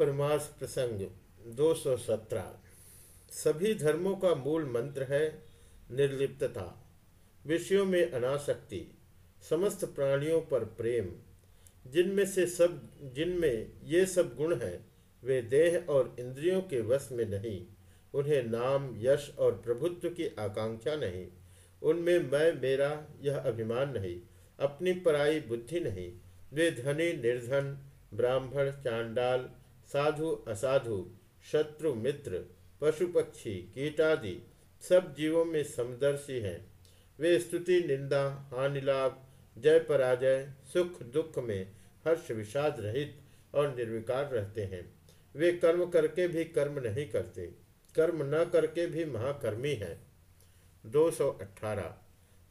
परमार्थ प्रसंग 217 सभी धर्मों का मूल मंत्र है निर्लिप्तता। विषयों में अनासक्ति, समस्त प्राणियों पर प्रेम। जिनमें से सब, जिनमें ये सब गुण हैं, वे देह और इंद्रियों के वश में नहीं। उन्हें नाम, यश और प्रभुत्व की आकांक्षा नहीं। उनमें मैं, मेरा, यह अभिमान नहीं। अपनी पराई बुद्धि नहीं। वे धनी, निर्धन, ब्राह्मण, चांडाल साधु, असाधु, शत्रु, मित्र पशु पक्षी कीटादि सब जीवों में समदर्शी हैं। वे स्तुति, निंदा हानि लाभ जय पराजय, सुख, दुख में हर्ष विषाद रहित और निर्विकार रहते हैं। वे कर्म करके भी कर्म नहीं करते, कर्म न करके भी महाकर्मी हैं। 218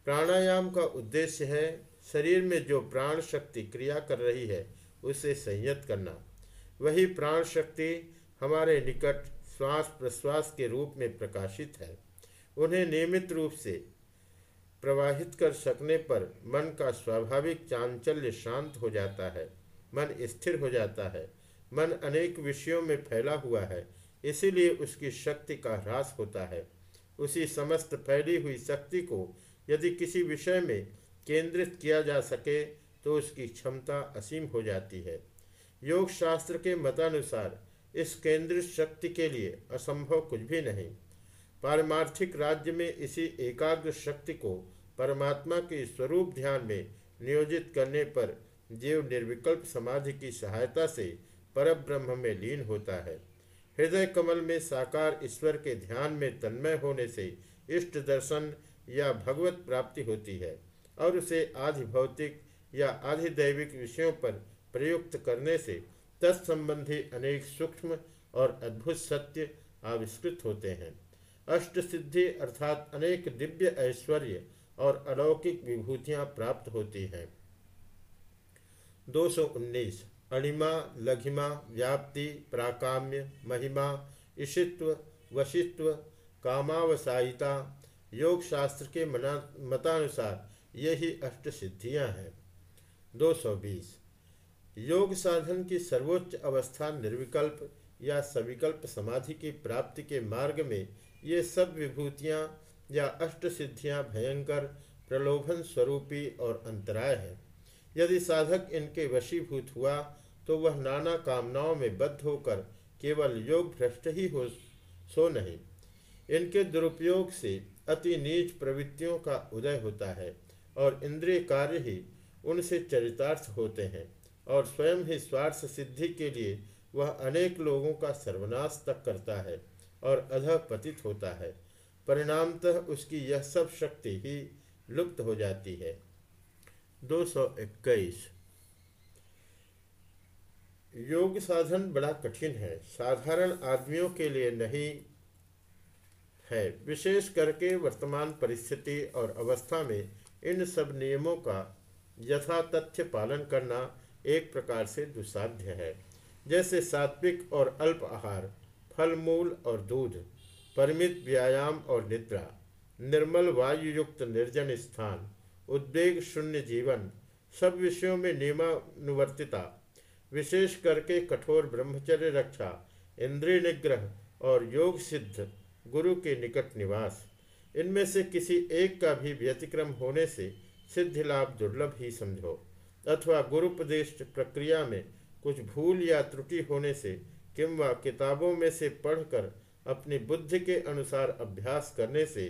प्राणायाम का उद्देश्य है शरीर में जो प्राण शक्ति क्रिया कर रही है, उसे संयत करना। वही प्राण शक्ति हमारे निकट श्वास प्रश्वास के रूप में प्रकाशित है। उन्हें नियमित रूप से प्रवाहित कर सकने पर मन का स्वाभाविक चांचल्य शांत हो जाता है, मन स्थिर हो जाता है, मन अनेक विषयों में फैला हुआ है, इसीलिए उसकी शक्ति का ह्रास होता है। उसी समस्त फैली हुई शक्ति को यदि किसी विषय में केंद्रित किया जा सके तो उसकी क्षमता असीम हो जाती है। योग शास्त्र के मतानुसार इस केंद्रित शक्ति के लिए असंभव कुछ भी नहीं। पारमार्थिक राज्य में इसी एकाग्र शक्ति को परमात्मा के स्वरूप ध्यान में नियोजित करने पर जीव निर्विकल्प समाधि की सहायता से परब्रह्म में लीन होता है। हृदय कमल में साकार ईश्वर के ध्यान में तन्मय होने से इष्ट दर्शन या भगवत प्राप्ति होती है और उसे आधि भौतिक या आधिदैविक विषयों पर प्रयुक्त करने से तत्संबंधी अनेक सूक्ष्म और अद्भुत सत्य आविष्कृत होते हैं। अष्ट सिद्धि अर्थात अनेक दिव्य ऐश्वर्य और अलौकिक विभूतियाँ प्राप्त होती हैं। 219 अणिमा, लघिमा, व्याप्ति, प्राकाम्य, महिमा, ईशित्व, वशित्व, कामावसायिता योग शास्त्र के मना, मतानुसार यही अष्ट सिद्धियाँ हैं। 220 योग साधन की सर्वोच्च अवस्था निर्विकल्प या सविकल्प समाधि की प्राप्ति के मार्ग में ये सब विभूतियाँ या अष्ट सिद्धियाँ भयंकर, प्रलोभन स्वरूपी और अंतराय है। यदि साधक इनके वशीभूत हुआ तो वह नाना कामनाओं में बद्ध होकर केवल योग भ्रष्ट ही हो सो नहीं। इनके दुरुपयोग से अति नीच प्रवृत्तियों का उदय होता है और इंद्रिय कार्य ही उनसे चरितार्थ होते हैं। और स्वयं ही स्वार्थ सिद्धि के लिए वह अनेक लोगों का सर्वनाश तक करता है और अध पतित होता है। परिणामतः उसकी यह सब शक्ति ही लुप्त हो जाती है। 221 योग साधन बड़ा कठिन है। साधारण आदमियों के लिए नहीं है। विशेष करके वर्तमान परिस्थिति और अवस्था में इन सब नियमों का यथातथ्य पालन करना एक प्रकार से दुसाध्य है। जैसे सात्विक और अल्प आहार फल मूल और दूध, परिमित व्यायाम और निद्रा, निर्मल वायु युक्त निर्जन स्थान, उद्वेग शून्य जीवन, सब विषयों में नियमानुवर्तिता, विशेष करके कठोर ब्रह्मचर्य रक्षा, इंद्रिय निग्रह और योग सिद्ध, गुरु के निकट निवास। इनमें से किसी एक का भी व्यतिक्रम होने से सिद्धि लाभ दुर्लभ ही समझो। अथवा गुरुपदेश प्रक्रिया में कुछ भूल या त्रुटि होने से किंवा किताबों में से पढ़कर अपनी बुद्धि के अनुसार अभ्यास करने से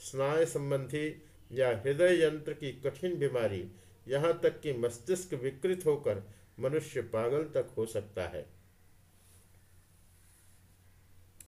स्नाय संबंधी या हृदय यंत्र की कठिन बीमारी यहाँ तक कि मस्तिष्क विकृत होकर मनुष्य पागल तक हो सकता है।